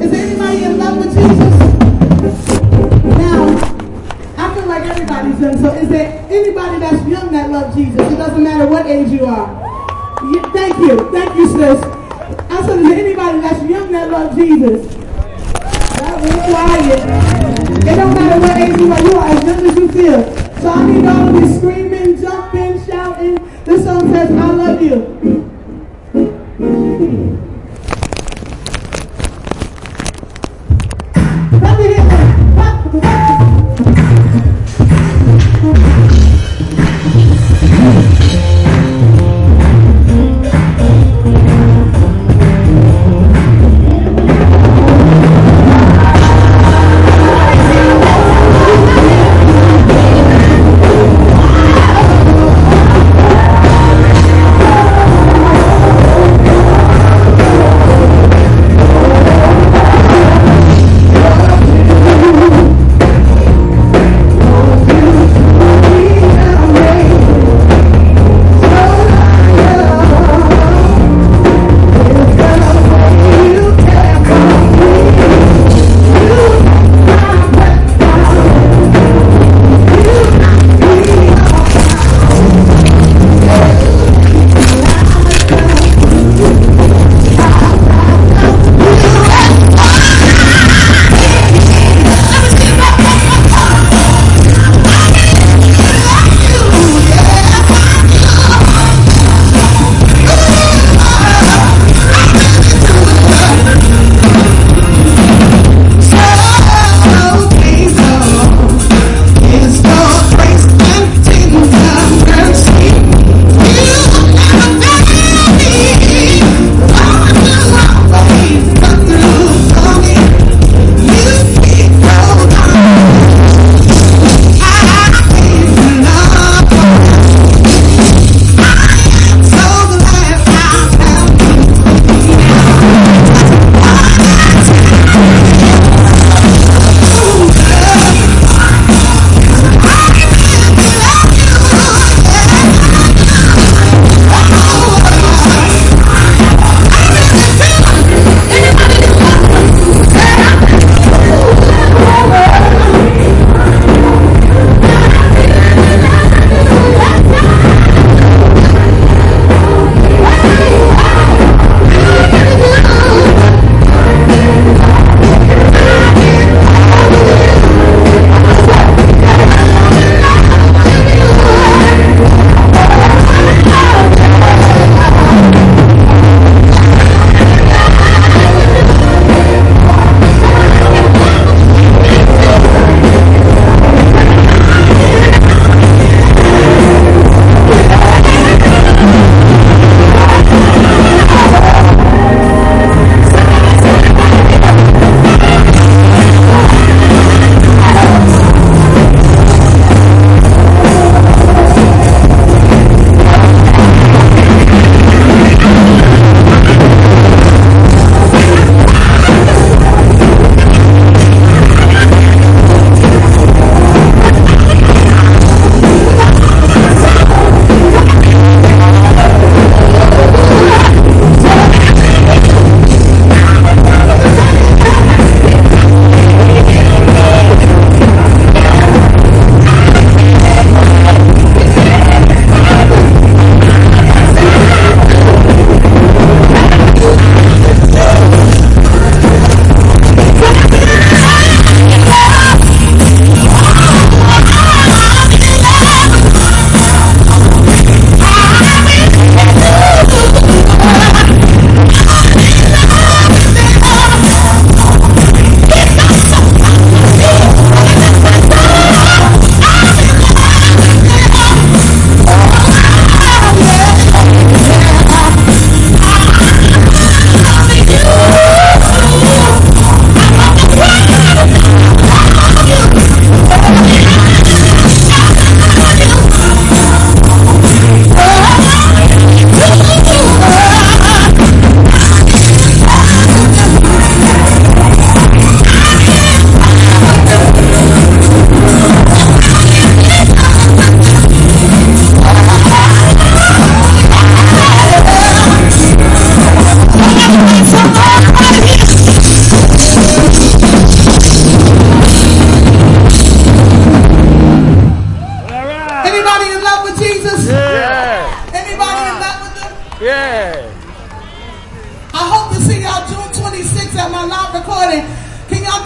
Is anybody in love with Jesus? Now, I feel like everybody's young. So is there anybody that's young that love Jesus? It doesn't matter what age you are. Thank you. Thank you, sis. I said, is anybody that's young that love Jesus? That was quiet. It don't matter what age you are, you are as young as you feel. So I need all of you screaming, jumping, shouting. This song says, I love you. Let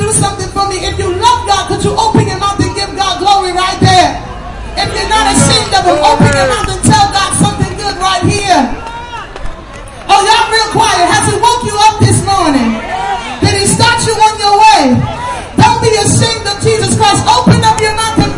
do something for me. If you love God, could you open your mouth and give God glory right there? If you're not ashamed of Him, open your mouth and tell God something good right here. Oh, y'all real quiet. Has He woke you up this morning? Did He start you on your way? Don't be ashamed of Jesus Christ. Open up your mouth and